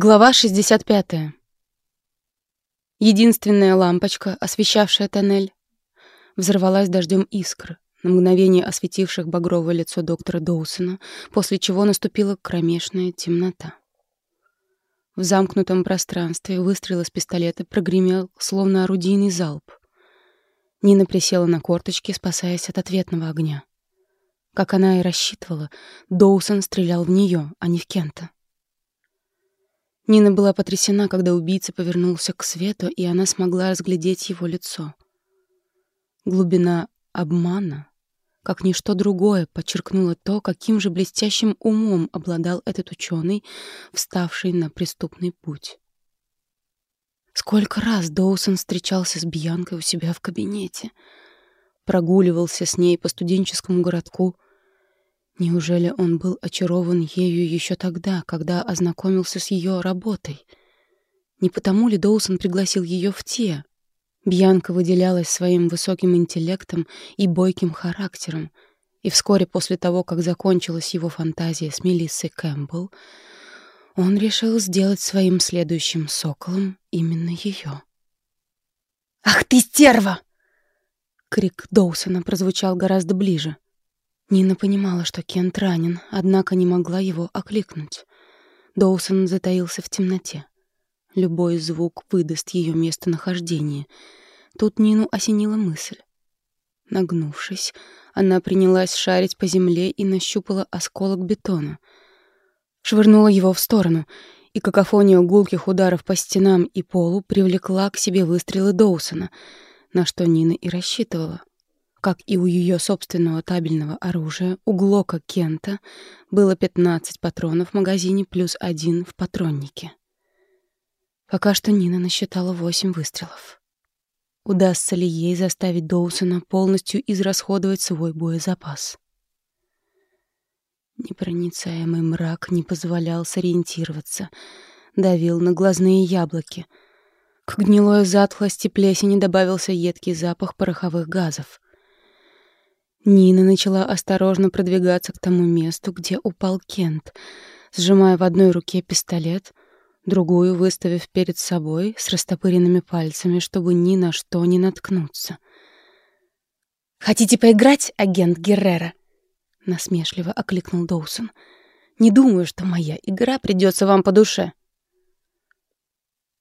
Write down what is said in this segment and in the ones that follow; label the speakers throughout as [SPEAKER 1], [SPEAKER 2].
[SPEAKER 1] Глава 65. Единственная лампочка, освещавшая тоннель, взорвалась дождем искр, на мгновение осветивших багровое лицо доктора Доусона, после чего наступила кромешная темнота. В замкнутом пространстве выстрел из пистолета прогремел, словно орудийный залп. Нина присела на корточки, спасаясь от ответного огня. Как она и рассчитывала, Доусон стрелял в нее, а не в Кента. Нина была потрясена, когда убийца повернулся к свету, и она смогла разглядеть его лицо. Глубина обмана, как ничто другое, подчеркнула то, каким же блестящим умом обладал этот ученый, вставший на преступный путь. Сколько раз Доусон встречался с Бьянкой у себя в кабинете, прогуливался с ней по студенческому городку — Неужели он был очарован ею еще тогда, когда ознакомился с ее работой? Не потому ли Доусон пригласил ее в те? Бьянка выделялась своим высоким интеллектом и бойким характером, и вскоре после того, как закончилась его фантазия с Мелиссой Кэмпбелл, он решил сделать своим следующим соколом именно ее. «Ах ты, стерва!» Крик Доусона прозвучал гораздо ближе — Нина понимала, что Кент ранен, однако не могла его окликнуть. Доусон затаился в темноте. Любой звук выдаст ее местонахождение. Тут Нину осенила мысль. Нагнувшись, она принялась шарить по земле и нащупала осколок бетона. Швырнула его в сторону, и какофония гулких ударов по стенам и полу привлекла к себе выстрелы Доусона, на что Нина и рассчитывала. Как и у ее собственного табельного оружия, у Глока Кента было 15 патронов в магазине плюс один в патроннике. Пока что Нина насчитала 8 выстрелов. Удастся ли ей заставить Доусона полностью израсходовать свой боезапас? Непроницаемый мрак не позволял сориентироваться, давил на глазные яблоки. К гнилой затхлости плесени добавился едкий запах пороховых газов — Нина начала осторожно продвигаться к тому месту, где упал Кент, сжимая в одной руке пистолет, другую выставив перед собой с растопыренными пальцами, чтобы ни на что не наткнуться. «Хотите поиграть, агент Геррера?» — насмешливо окликнул Доусон. «Не думаю, что моя игра придется вам по душе».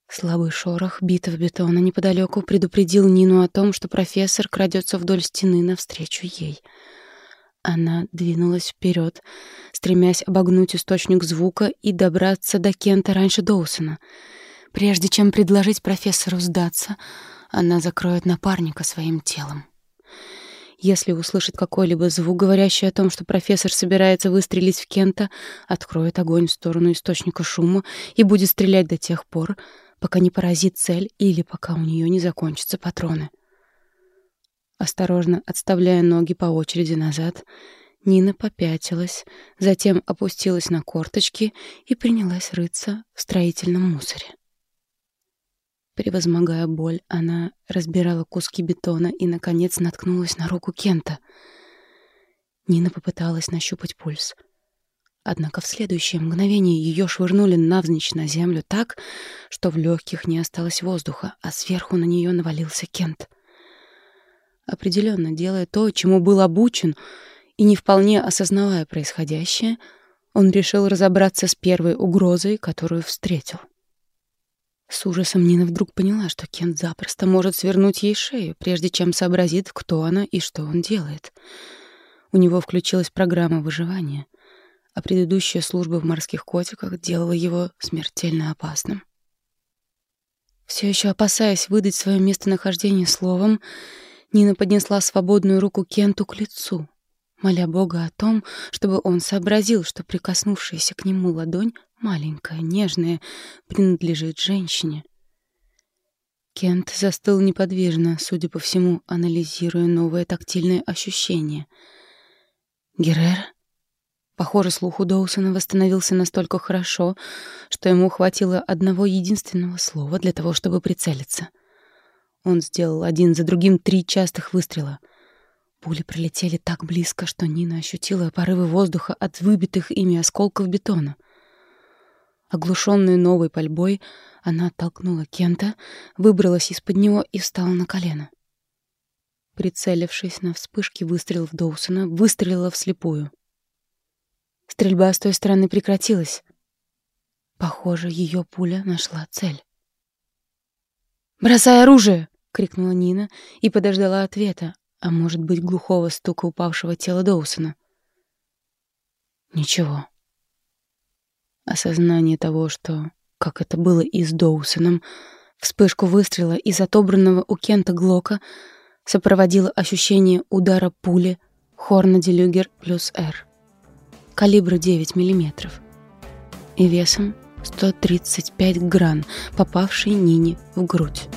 [SPEAKER 1] Слабый шорох битого бетона неподалеку предупредил Нину о том, что профессор крадется вдоль стены навстречу ей. Она двинулась вперед, стремясь обогнуть источник звука и добраться до Кента раньше Доусона. Прежде чем предложить профессору сдаться, она закроет напарника своим телом. Если услышит какой-либо звук, говорящий о том, что профессор собирается выстрелить в Кента, откроет огонь в сторону источника шума и будет стрелять до тех пор, пока не поразит цель или пока у нее не закончатся патроны. Осторожно отставляя ноги по очереди назад, Нина попятилась, затем опустилась на корточки и принялась рыться в строительном мусоре. Превозмогая боль, она разбирала куски бетона и, наконец, наткнулась на руку Кента. Нина попыталась нащупать пульс — Однако в следующее мгновение ее швырнули навзничь на землю так, что в легких не осталось воздуха, а сверху на нее навалился Кент. Определенно, делая то, чему был обучен, и не вполне осознавая происходящее, он решил разобраться с первой угрозой, которую встретил. С ужасом Нина вдруг поняла, что Кент запросто может свернуть ей шею, прежде чем сообразит, кто она и что он делает. У него включилась программа выживания — а предыдущая служба в морских котиках делала его смертельно опасным. Все еще опасаясь выдать свое местонахождение словом, Нина поднесла свободную руку Кенту к лицу, моля Бога о том, чтобы он сообразил, что прикоснувшаяся к нему ладонь, маленькая, нежная, принадлежит женщине. Кент застыл неподвижно, судя по всему, анализируя новое тактильное ощущение. «Геррера?» Похоже, слух у Доусона восстановился настолько хорошо, что ему хватило одного единственного слова для того, чтобы прицелиться. Он сделал один за другим три частых выстрела. Пули пролетели так близко, что Нина ощутила порывы воздуха от выбитых ими осколков бетона. Оглушенная новой пальбой, она оттолкнула Кента, выбралась из-под него и встала на колено. Прицелившись на вспышки выстрелов Доусона, выстрелила вслепую. Стрельба с той стороны прекратилась. Похоже, ее пуля нашла цель. «Бросай оружие!» — крикнула Нина и подождала ответа, а может быть, глухого стука упавшего тела Доусона. Ничего. Осознание того, что, как это было и с Доусоном, вспышку выстрела из отобранного у Кента Глока сопроводило ощущение удара пули Хорна Делюгер плюс Р калибра 9 мм и весом 135 гран, попавший Нине в грудь.